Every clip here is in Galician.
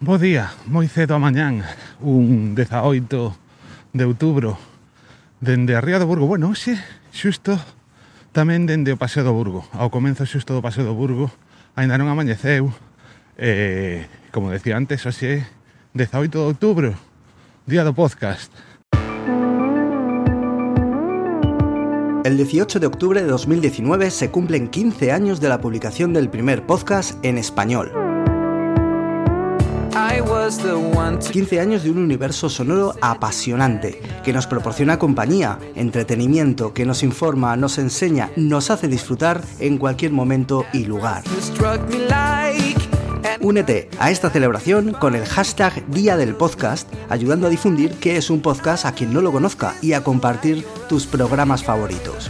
Bo día, moi cedo a mañán, un 18 de outubro, dende a Ría do Burgo. Bueno, hoxe, xusto tamén dende o Paseo do Burgo. Ao comenzo xusto do Paseo do Burgo, aínda non amañeceu. E, como decía antes, hoxe 18 de outubro, día do podcast. El 18 de octubre de 2019 se cumplen 15 años de la publicación del primer podcast en español. 15 años de un universo sonoro apasionante, que nos proporciona compañía, entretenimiento, que nos informa, nos enseña, nos hace disfrutar en cualquier momento y lugar. Únete a esta celebración con el hashtag Día del Podcast, ayudando a difundir qué es un podcast a quien no lo conozca y a compartir tus programas favoritos.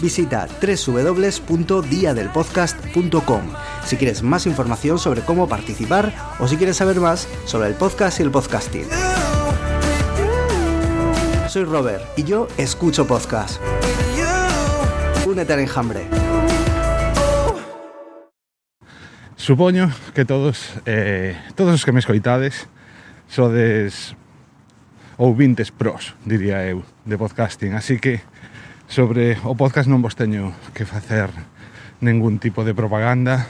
Visita www.diadelpodcast.com si quieres más información sobre cómo participar o si quieres saber más sobre el podcast y el podcasting. Soy Robert y yo escucho podcast. Únete al enjambre. Supoño que todos eh, todos os que me escoitades sodes ouvintes pros, diría eu, de podcasting, así que sobre o podcast non vos teño que facer ningún tipo de propaganda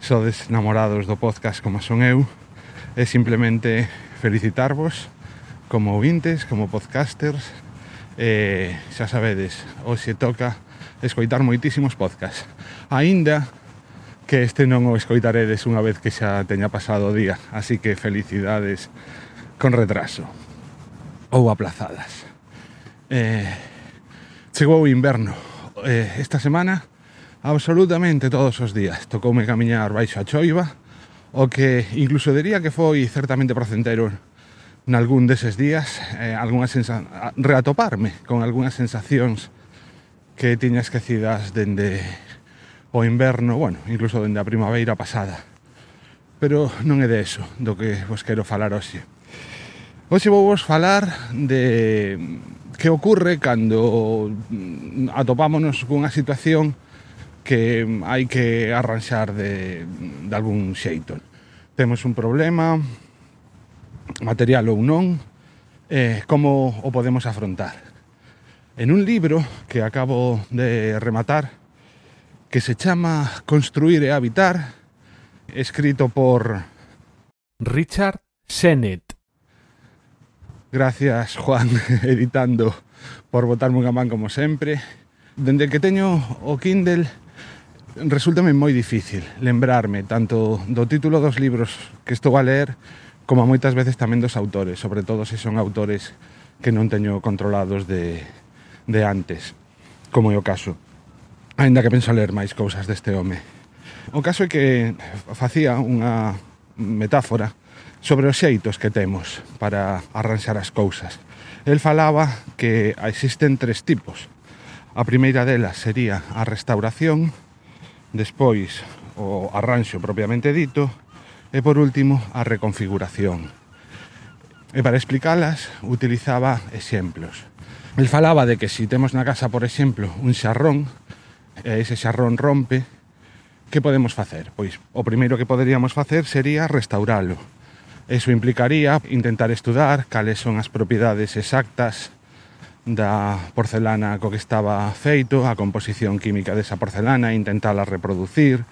sodes namorados do podcast como son eu é simplemente felicitarvos como ouvintes, como podcasters e xa sabedes, hoxe toca escoitar moitísimos podcasts. Aínda que este non o escoitaredes unha vez que xa teña pasado o día así que felicidades con retraso ou aplazadas. Eh, chegou o inverno. Eh, esta semana absolutamente todos os días. Tocoume camiñar baixo a choiva, o que incluso diría que foi certamente procentero nalgún deses días eh, algunhas reatoparme con algunhas sensacións que tiña esquecidas dende o inverno, bueno, incluso dende a primavera pasada. Pero non é de eso do que vos quero falar hoxe. Hoxe vou vos falar de que ocorre cando mm, atopámonos cunha situación que hai que arranxar de, de algún xeito. Temos un problema, material ou non, eh, como o podemos afrontar. En un libro que acabo de rematar, que se chama Construir e Habitar, escrito por... Richard Sennett. Gracias, Juan, editando, por botarme unha man como sempre. Dende que teño o Kindle resultame moi difícil lembrarme tanto do título dos libros que estou a ler como moitas veces tamén dos autores, sobre todo se son autores que non teño controlados de, de antes, como é o caso. Ainda que penso ler máis cousas deste home. O caso é que facía unha metáfora sobre os xeitos que temos para arranxar as cousas. El falaba que existen tres tipos. A primeira delas sería a restauración, despois o arranxo propiamente dito e por último a reconfiguración. E para explicalas utilizaba exemplos. El falaba de que si temos na casa, por exemplo, un xarrón, e ese xarrón rompe, que podemos facer? Pois o primeiro que poderíamos facer sería restauralo. Eso implicaría intentar estudar cales son as propiedades exactas da porcelana co que estaba feito, a composición química desa porcelana, intentala reproducir,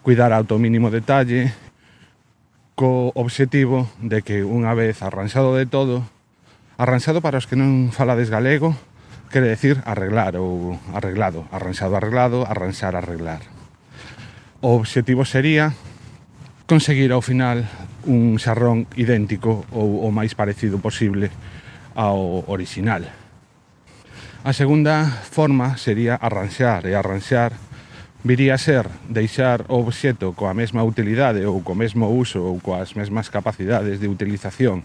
cuidar ao mínimo detalle, co obxectivo de que unha vez arranxado de todo, arranxado para os que non falades galego, quere decir arreglar ou arreglado, arranxado, arreglado, arranxar, arreglar. O obxectivo sería conseguir ao final un xarrón idéntico ou o máis parecido posible ao original. A segunda forma sería arranxar e arranxar viría a ser deixar o obxeto coa mesma utilidade ou co mesmo uso ou coas mesmas capacidades de utilización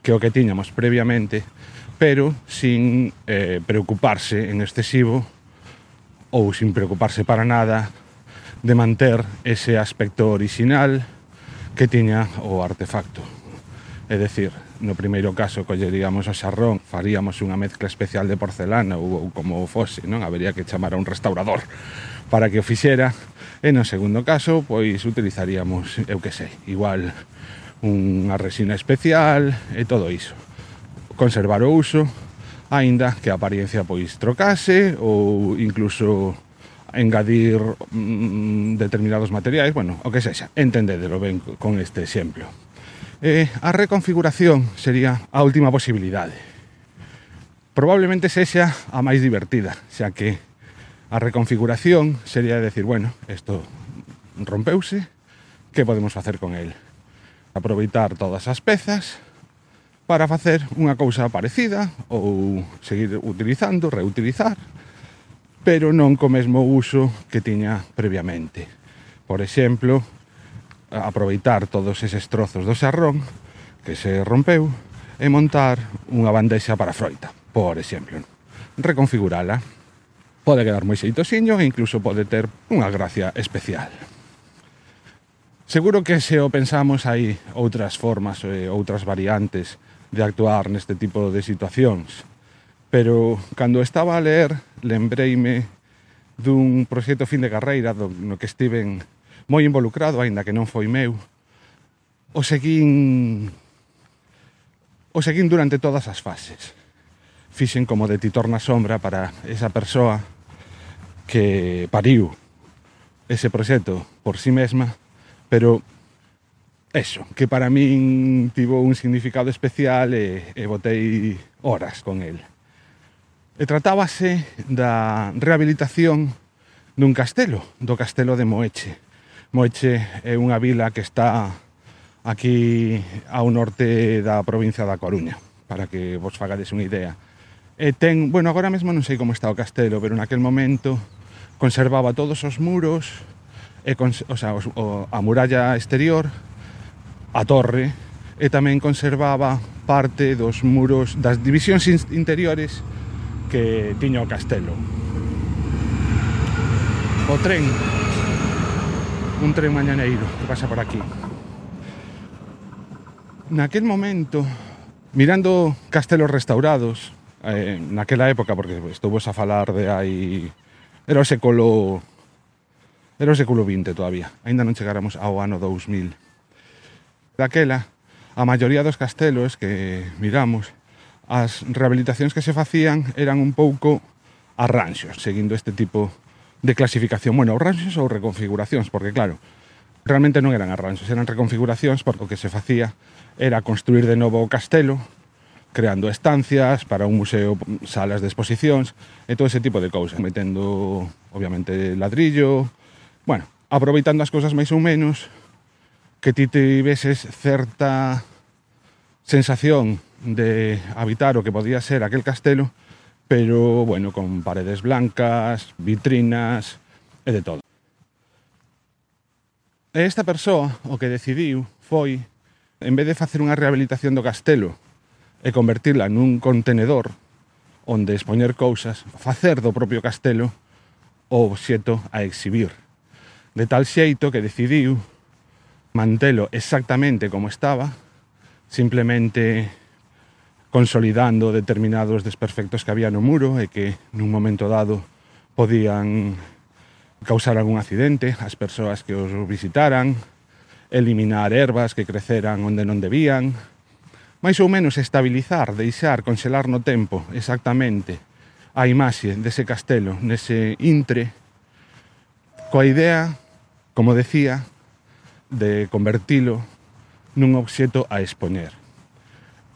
que o que tiñamos previamente, pero sin eh, preocuparse en excesivo ou sin preocuparse para nada de manter ese aspecto orixinal que tiña o artefacto. É decir, No primeiro caso colleríamos o xarrón, faríamos unha mezcla especial de porcelana ou, ou como fose, non? Habería que chamar a un restaurador para que o fixera. E no segundo caso, pois utilizaríamos, eu que sei, igual unha resina especial e todo iso. Conservar o uso, aínda que a apariencia pois trocase ou incluso engadir mm, determinados materiais, bueno, o que sexa, entendedelo ben con este exemplo. Eh, a reconfiguración sería a última posibilidade. Probablemente sexa a máis divertida, xa que a reconfiguración sería decir, bueno, isto rompeuse, que podemos facer con el? Aproveitar todas as pezas para facer unha cousa parecida ou seguir utilizando, reutilizar, pero non co mesmo uso que tiña previamente. Por exemplo, aproveitar todos eses trozos do xarrón que se rompeu e montar unha bandexa para froita, por exemplo. Reconfigurala. Pode quedar moi xeitosiño e incluso pode ter unha gracia especial. Seguro que se o pensamos hai outras formas e outras variantes de actuar neste tipo de situacións. Pero cando estaba a ler, lembreime dun proxecto fin de carreira do, no que estiven moi involucrado, aínda que non foi meu. O seguín o seguín durante todas as fases. Fixen como de titor na sombra para esa persoa que pariu ese proxecto por si sí mesma, pero eso, que para min tivo un significado especial e, e botei horas con el. E tratábase da rehabilitación dun castelo, do castelo de Moeche, Moeche é unha vila que está aquí ao norte da provincia da Coruña, para que vos fagades unha idea. E ten, bueno, agora mesmo non sei como está o castelo, pero naquel momento conservaba todos os muros, e con, o sea, os, o, a muralla exterior, a torre, e tamén conservaba parte dos muros das divisións interiores que tiña o castelo. O tren un tren mañaneiro que pasa por aquí. Naquel momento, mirando castelos restaurados, eh, naquela época, porque estuvo a falar de aí... Era o século... Era o século XX todavía, aínda non chegáramos ao ano 2000. Daquela, a maioría dos castelos que miramos, as rehabilitacións que se facían eran un pouco arranxos, seguindo este tipo de de clasificación. Bueno, arranxos ou reconfiguracións, porque claro, realmente non eran arranxos, eran reconfiguracións porque o que se facía era construir de novo o castelo, creando estancias para un museo, salas de exposicións e todo ese tipo de cousas, metendo obviamente ladrillo, bueno, aproveitando as cousas máis ou menos que ti tiveses certa sensación de habitar o que podía ser aquel castelo pero, bueno, con paredes blancas, vitrinas e de todo. E esta persoa o que decidiu foi, en vez de facer unha rehabilitación do castelo e convertirla nun contenedor onde expoñer cousas, facer do propio castelo o obxeto a exhibir. De tal xeito que decidiu mantelo exactamente como estaba, simplemente consolidando determinados desperfectos que había no muro e que nun momento dado podían causar algún accidente. Ás persoas que os visitaran, eliminar ervas que creceran onde non debían, máis ou menos estabilizar, deixar, conxelar no tempo exactamente a imaxe dese castelo, nese intre, coa idea, como decía, de convertilo nun obxeto a expoñer.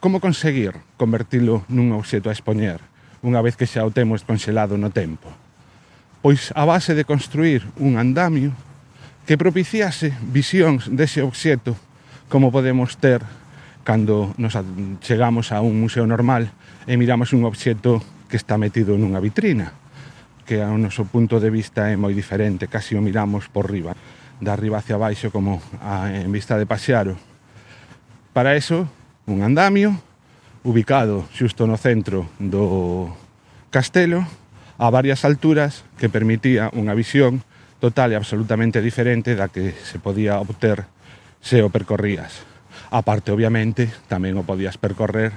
Como conseguir? convertilo nun obxeto a expoñer, unha vez que xa o temos conxelado no tempo. Pois a base de construir un andamio que propiciase visións dese obxeto como podemos ter cando nos chegamos a un museo normal e miramos un obxeto que está metido nunha vitrina, que ao noso punto de vista é moi diferente, casi o miramos por riba, da arriba hacia baixo como a, en vista de pasearo. Para eso, un andamio ubicado xusto no centro do castelo a varias alturas que permitía unha visión total e absolutamente diferente da que se podía obter se o percorrías. A parte, obviamente, tamén o podías percorrer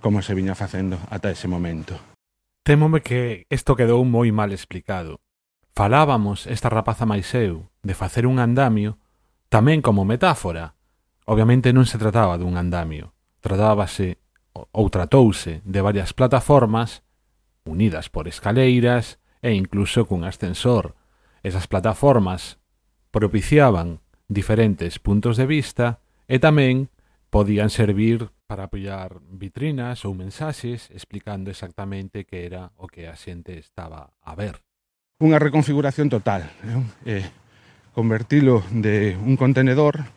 como se viña facendo ata ese momento. Témome que isto quedou moi mal explicado. Falábamos esta rapaza máis eu de facer un andamio tamén como metáfora. Obviamente non se trataba dun andamio, tratábase ou tratouse de varias plataformas unidas por escaleiras e incluso cun ascensor. Esas plataformas propiciaban diferentes puntos de vista e tamén podían servir para apoiar vitrinas ou mensaxes explicando exactamente que era o que a xente estaba a ver. Unha reconfiguración total. Eh? Eh, convertilo de un contenedor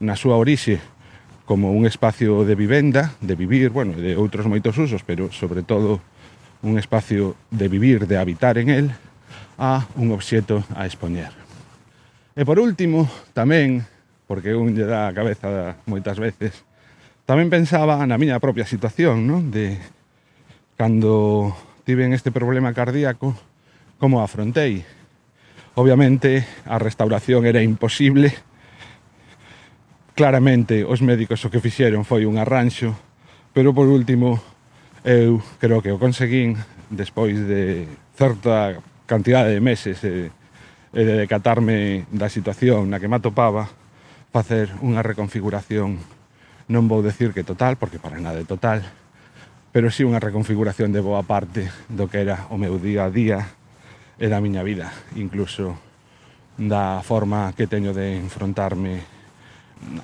na súa orixe como un espacio de vivenda, de vivir, bueno, de outros moitos usos, pero sobre todo un espacio de vivir, de habitar en él, a un obxeto a expoñer. E por último, tamén, porque un lle dá a cabeza moitas veces, tamén pensaba na miña propia situación, non? De cando tiven este problema cardíaco, como afrontei. Obviamente, a restauración era imposible, Claramente os médicos o que fixeron foi un arranxo, pero por último eu creo que o conseguín despois de certa cantidade de meses e, e de decatarme da situación na que me atopaba facer unha reconfiguración. Non vou decir que total, porque para nada é total, pero sí unha reconfiguración de boa parte do que era o meu día a día e da miña vida, incluso da forma que teño de enfrontarme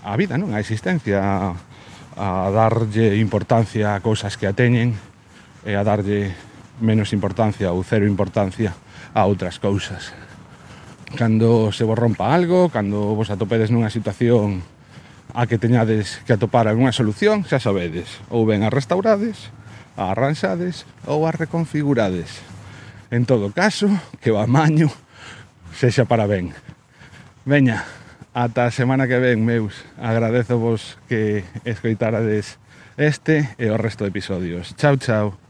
a vida, non? A existencia, a, a darlle importancia a cousas que a teñen e a darlle menos importancia ou cero importancia a outras cousas. Cando se vos rompa algo, cando vos atopedes nunha situación a que teñades que atopar algunha solución, xa sabedes, ou ben a restaurades, a arranxades ou a reconfigurades. En todo caso, que o amaño sexa para ben. Veña, Ata a semana que ven, meus, agradezo vos que escoitarades este e o resto de episodios. Chao, chao.